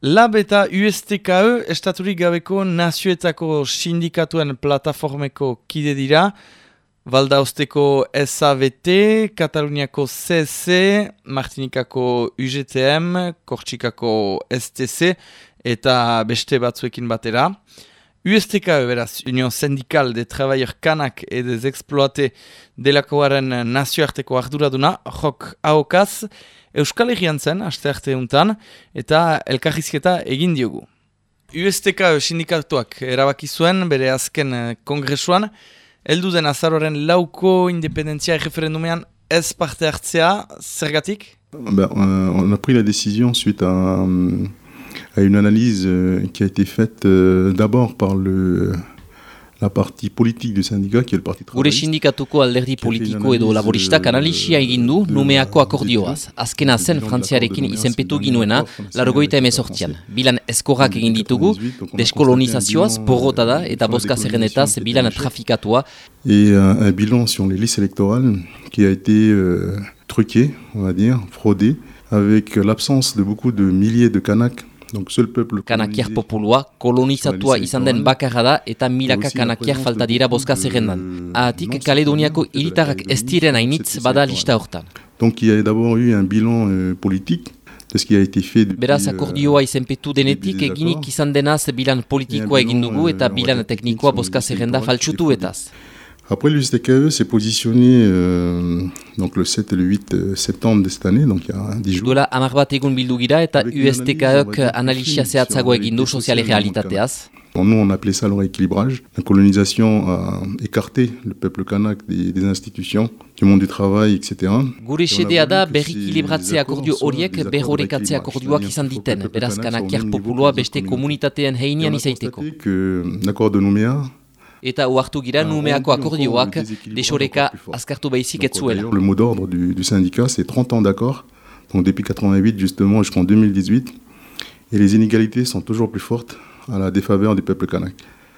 Lab eta USTKE estaturik gabeko nazioetako sindikatuen plataformeko kide dira, Valdaosteko SAVT, Kataluniako CC, Martinikako UGTM, Kortsikako STC eta beste batzuekin batera. USTK, beraz, Union Syndical de Travailleurs Kanak et des Exploités delakoaren nazioarteko arduraduna, jok haokaz, Euskal Herrian zen, aste arte untan, eta elkarrizketa egin diogu. USTK sindikatuak erabaki zuen, bere azken eh, kongresuan, heldu den azaroren lauko independentzia referendumean ez parte hartzea, zergatik? Ben, euh, on a pris la décision suite à... à une analyse euh, qui a été faite euh, d'abord par le la partie politique du syndicat qui est le parti Gure sindikatuko alderdi politiko edo laboristak analisia egin du numeako akordioaz. Azkena zen frantziarekin izenpetu ginuena, larogoita emezortzian. Bilan eskorrak egin ditugu, deskolonizazioaz, porrota da eta boska zerrenetaz bilan trafikatua. Et un, un bilan sur les listes électorales qui a été euh, truqué, on va dire, fraudé, avec l'absence de beaucoup de milliers de Kanaks Donc seul peuple Kanakiar populua kolonizatua izan den bakarra da eta milaka kanakiar falta dira boska zerrendan. Ahatik Kaledoniako hiritarrak ez diren hainitz bada lista hortan. Donc il y a d'abord eu un bilan euh, politique de ce qui a été fait depuis, Beraz akordioa izenpetu denetik eginik izan denaz bilan politikoa egin dugu eta bilan teknikoa boska zerrenda faltsutu etaz. Après, l'USTKE s'est positionné euh, donc le 7 et le 8 septembre de cette année, donc il y a 10 jours. Duela amar bat egun bildu gira eta USTKEk analisia zehatzago egin du soziale realitateaz. Nous, on appelait ça le rééquilibrage. La colonisation a écarté le peuple kanak des, des institutions, du monde du travail, etc. Gure xedea da berrikilibratze akordio horiek berrorekatze akordioak izan diten, beraz kanakiar populoa beste komunitateen heinean izaiteko. L'accord de Nouméa eta uartu gira numeako akordioak desoreka azkartu baizik etzuela. Le mot d'ordre du, du syndicat, c'est 30 ans d'accord, donc depuis 88 justement jusqu'en 2018, et les inégalités sont toujours plus fortes à la défaveur du peuple kanak.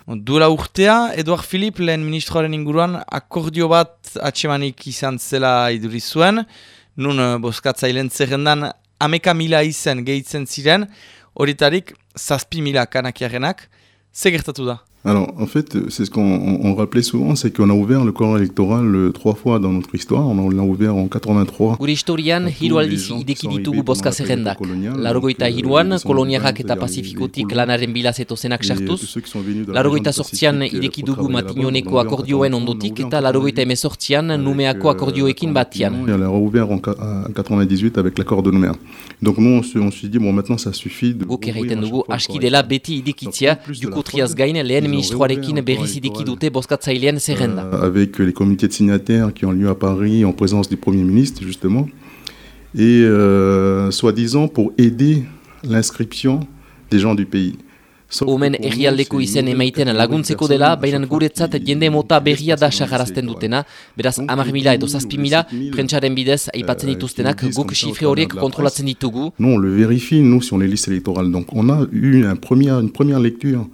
Duela urtea, Eduard Philippe lehen ministroaren inguruan akordio bat atxemanik izan zela iduri zuen, nun eh, boskatzailen zerrendan ameka mila izen gehitzen ziren, horietarik zazpi mila kanakiarenak, ze gertatu da? Alors, en fait, c'est ce qu'on on, on rappelait souvent, c'est qu'on a ouvert le corps électoral euh, trois fois dans notre histoire. On l'a ouvert en 83. Gure historian, hiru aldiz ideki ditugu boska zerrendak. Larogoita hiruan, koloniarrak eta pazifikotik lanaren bilazeto zenak sartuz. Larogoita sortzian ideki dugu matinoneko akordioen ondotik eta larogoita emezortzian numeako akordioekin batian. On l'a ouvert en 98 avec l'accord de Nouméa. Donc nous, on s'est se dit, bon, maintenant ça suffit. De Guk erraiten dugu, aski dela beti idekitzia, duko triaz gain lehen ministroarekin berriz ideki dute boskatzailean zerrenda. Euh, avec les comités de signataires qui ont lieu à Paris en présence du Premier ministre, justement. Et euh, soi-disant pour aider l'inscription des gens du pays. Omen errialdeko izen emaiten laguntzeko dela, baina guretzat jende mota berria da sagarazten dutena, beraz amar mila edo zazpi mila, prentsaren bidez aipatzen dituztenak guk xifre horiek kontrolatzen ditugu. Non, on le vérifie, nous, sur les listes électorales. Donc on a eu un une première lecture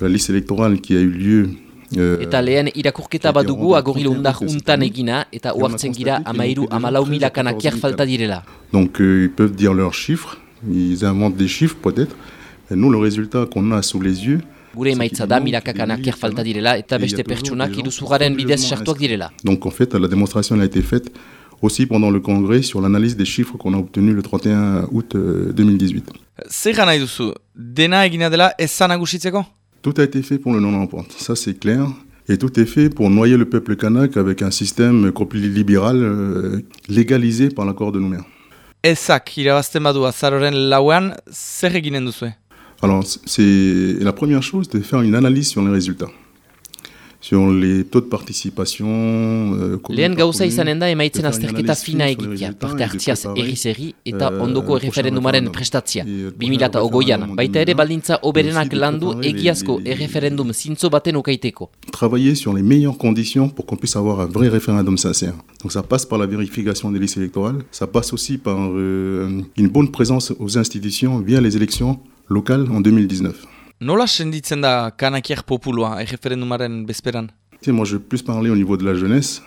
la liste électorale qui a eu lieu Euh, eta lehen irakurketa badugu agorilo undar untan egina eta uartzen gira amairu amalau mila kanakiak falta direla. Donc euh, ils peuvent dire leurs chiffres, ils inventent des chiffres peut-être, mais nous le résultat qu'on a sous les yeux Gure emaitza da milaka kanakiak falta direla eta beste pertsunak iruzugaren bidez sartuak direla. Donc en fait la démonstration a été faite aussi pendant le congrès sur l'analyse des chiffres qu'on a obtenus le 31 août euh, 2018. Zer nahi duzu, dena egina dela ez zanagusitzeko? Tout a été fait pour le non-empreinte, ça c'est clair. Et tout est fait pour noyer le peuple kanak avec un système libéral euh, légalisé par l'accord de Nouméa. Ezak irabazten badu azaroren lauan, zer eginen duzue? Alors, c'est la première chose de faire une analyse sur les résultats. Sur les taux de participation... Euh, Lehen gauza izanen da emaitzen azterketa fina egitea, parte hartziaz erri eta ondoko erreferendumaren prestatzia. 2008an, baita ere baldintza oberenak landu egiazko erreferendum zintzo baten ukaiteko. Travailler sur les meilleures conditions pour qu'on puisse avoir un vrai référendum sincère. Donc ça passe par la vérification des listes électorales, ça passe aussi par euh, une bonne présence aux institutions via les élections locales en 2019. Nola senditzen da kanakiak populua erreferendumaren bezperan? Moi, je vais plus parler au niveau de la jeunesse.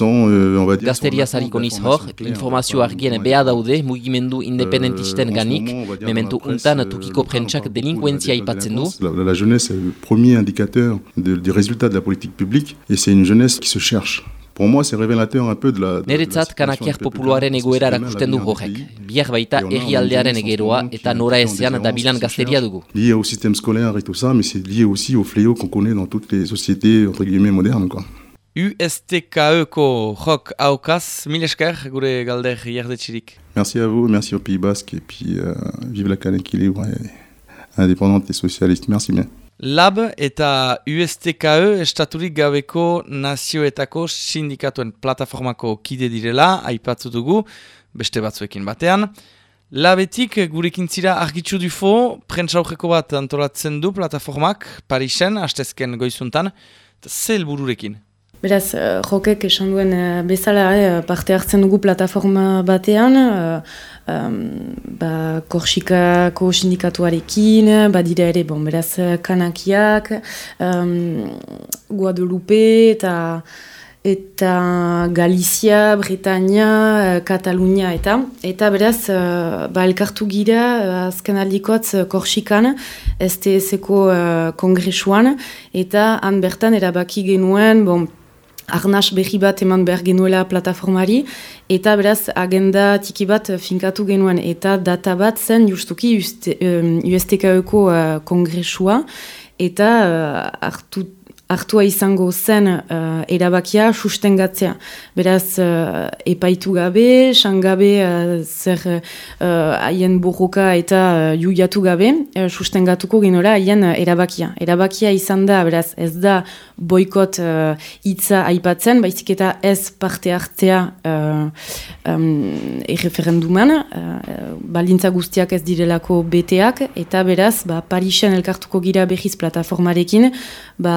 Euh, Gazteria zariko niz hor, informazio argien beha daude mugimendu independentisten euh, ganik, mementu untan tukiko prentsak delinkuentzia ipatzen du. La, jeunesse est le premier indicateur de, du résultat de la politique publique, et c'est une jeunesse qui se cherche. Pour moi, c'est révélateur un peu de la... Neretzat kanakiar populuaren egoera erakusten du horrek. Biar baita errialdearen egeroa eta nora ezean da bilan gazteria dugu. Lié au système scolaire et tout ça, mais c'est lié aussi au fléau qu'on connaît dans toutes les sociétés, entre guillemets, modernes, quoi. USTKE-ko jok haukaz, mil esker gure galder jardetxirik. Merci à vous, merci au Pays Basque, et puis euh, vive la canne équilibre indépendante et socialiste. Merci bien. Lab eta USTKE estaturik gabeko nazioetako sindikatuen plataformako kide direla, aipatzu dugu, beste batzuekin batean. Labetik gurekin zira argitzu dufo, prentsaukeko bat antolatzen du plataformak, Parisen, hastezken goizuntan, zel bururekin? Beraz, uh, jokek esan duen uh, bezala uh, parte hartzen dugu plataforma batean, um, ba, Korsikako sindikatuarekin, badira ere, bon, beraz, Kanakiak, um, Guadalupe eta eta Galizia, Bretania, Katalunia eta eta beraz, ba, elkartu gira azken aldikotz Korsikan, STS-eko uh, kongresuan, eta han bertan erabaki genuen, bon, arnas berri bat eman behar genuela plataformari, eta beraz agenda tiki bat finkatu genuen, eta data bat zen justuki USTK-eko uh, kongresua, eta uh, hartu hartua izango zen uh, erabakia sustengatzea. Beraz, uh, epaitu gabe, san gabe, uh, zer haien uh, borroka eta uh, juiatu gabe, uh, sustengatuko genora haien erabakia. Erabakia izan da, beraz, ez da boikot hitza aipatzen, baizik eta ez parte hartzea uh, um, erreferenduman, uh, balintza guztiak ez direlako beteak, eta beraz, ba, Parisen elkartuko gira behiz plataformarekin, ba,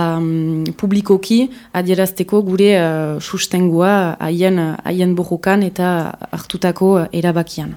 publikoki adierazteko gure uh, sustengua haien, haien bojokan eta hartutako erabakian.